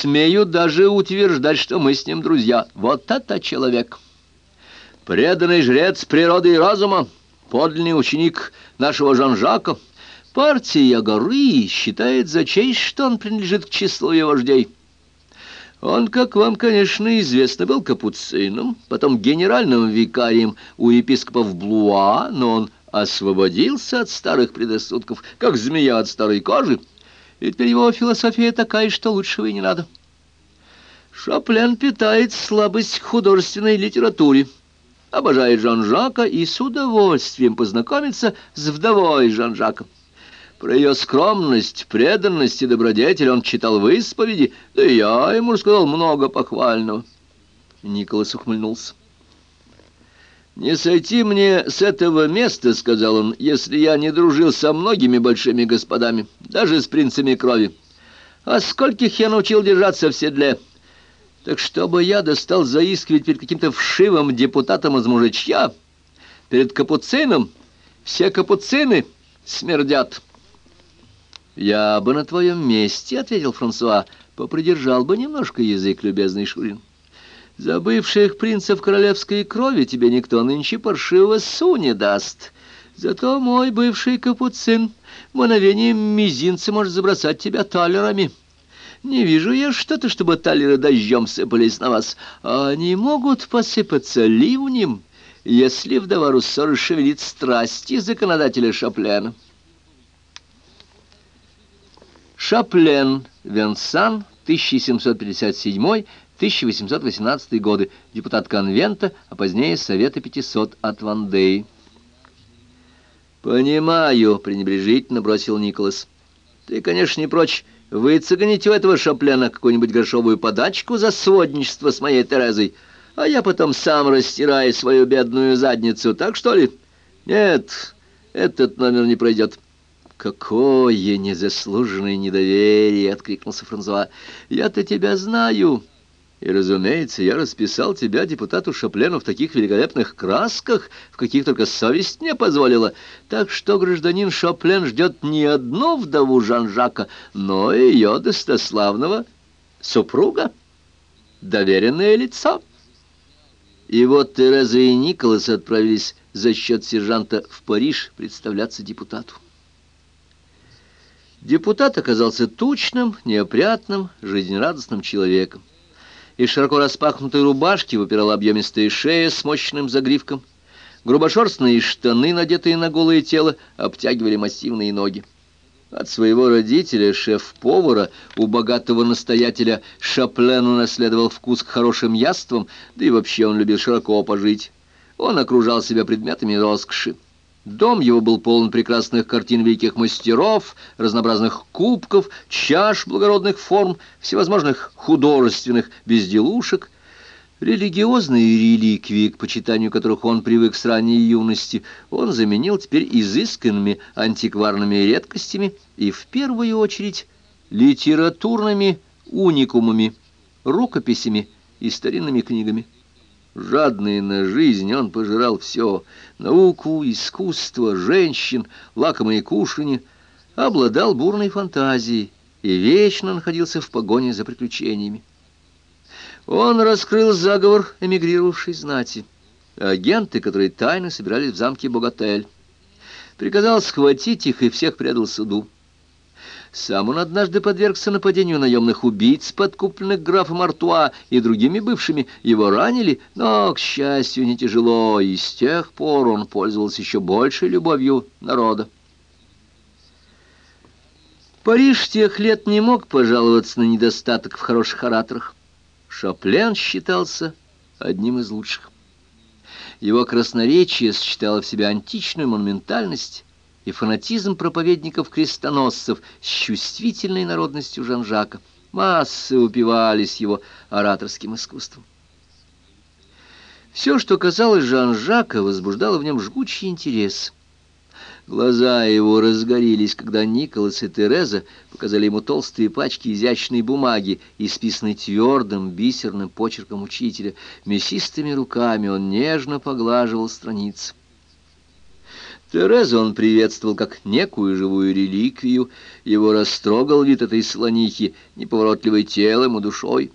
Смею даже утверждать, что мы с ним друзья. Вот это человек! Преданный жрец природы и разума, подлинный ученик нашего Жан-Жака. Партия горы считает за честь, что он принадлежит к числу ее вождей. Он, как вам, конечно, известно, был капуцином, потом генеральным викарием у епископов Блуа, но он освободился от старых предрассудков, как змея от старой кожи, и теперь его философия такая, что лучшего и не надо. Шаплен питает слабость к художественной литературе, обожает Жан-Жака и с удовольствием познакомится с вдовой Жан-Жака. Про ее скромность, преданность и добродетель он читал в исповеди, да и я ему сказал много похвального. Николас ухмыльнулся. «Не сойти мне с этого места, — сказал он, — если я не дружил со многими большими господами, даже с принцами крови. А скольких я научил держаться в седле. Так чтобы я достал заискивать перед каким-то вшивым депутатом из мужичья, перед капуцином, все капуцины смердят». «Я бы на твоем месте, — ответил Франсуа, — попридержал бы немножко язык, любезный Шурин. За бывших принцев королевской крови тебе никто нынче паршивого су не даст. Зато мой бывший капуцин мгновением мизинца может забросать тебя талерами. Не вижу я что-то, чтобы талеры дождем сыпались на вас, а они могут посыпаться ливнем, если вдова Руссо расшевелит страсти законодателя Шаплена». Шаплен, Венсан, 1757-1818 годы, депутат конвента, а позднее Совета 500 от Вандеи. «Понимаю», — пренебрежительно бросил Николас. «Ты, конечно, не прочь выцеганить у этого Шаплена какую-нибудь горшовую подачку за сводничество с моей Терезой, а я потом сам растираю свою бедную задницу, так что ли? Нет, этот номер не пройдет». «Какое незаслуженное недоверие!» — откликнулся Франсуа. «Я-то тебя знаю!» И, разумеется, я расписал тебя, депутату Шаплену, в таких великолепных красках, в каких только совесть мне позволила. Так что гражданин Шаплен ждет не одну вдову Жан-Жака, но и ее достославного супруга, доверенное лицо. И вот Тереза и Николас отправились за счет сержанта в Париж представляться депутату. Депутат оказался тучным, неопрятным, жизнерадостным человеком. Из широко распахнутой рубашки выпирала объемистая шея с мощным загривком. Грубошерстные штаны, надетые на голое тело, обтягивали массивные ноги. От своего родителя, шеф-повара, у богатого настоятеля Шаплен унаследовал вкус к хорошим яствам, да и вообще он любил широко пожить. Он окружал себя предметами роскоши. Дом его был полон прекрасных картин великих мастеров, разнообразных кубков, чаш благородных форм, всевозможных художественных безделушек. Религиозные реликвии, к почитанию которых он привык с ранней юности, он заменил теперь изысканными антикварными редкостями и, в первую очередь, литературными уникумами, рукописями и старинными книгами. Жадный на жизнь, он пожирал все — науку, искусство, женщин, лакомые кушанья, обладал бурной фантазией и вечно находился в погоне за приключениями. Он раскрыл заговор эмигрировавшей знати. Агенты, которые тайно собирались в замке Богатель. Приказал схватить их и всех предал суду. Сам он однажды подвергся нападению наемных убийц, подкупленных графом Артуа и другими бывшими. Его ранили, но, к счастью, не тяжело, и с тех пор он пользовался еще большей любовью народа. Париж тех лет не мог пожаловаться на недостаток в хороших ораторах. Шаплен считался одним из лучших. Его красноречие сочетало в себе античную монументальность, и фанатизм проповедников-крестоносцев с чувствительной народностью Жан-Жака. Массы упивались его ораторским искусством. Все, что казалось Жан-Жака, возбуждало в нем жгучий интерес. Глаза его разгорелись, когда Николас и Тереза показали ему толстые пачки изящной бумаги, исписанной твердым бисерным почерком учителя. Мясистыми руками он нежно поглаживал страницы. Терезу он приветствовал как некую живую реликвию, его растрогал вид этой слонихи, неповоротливой телом и душой.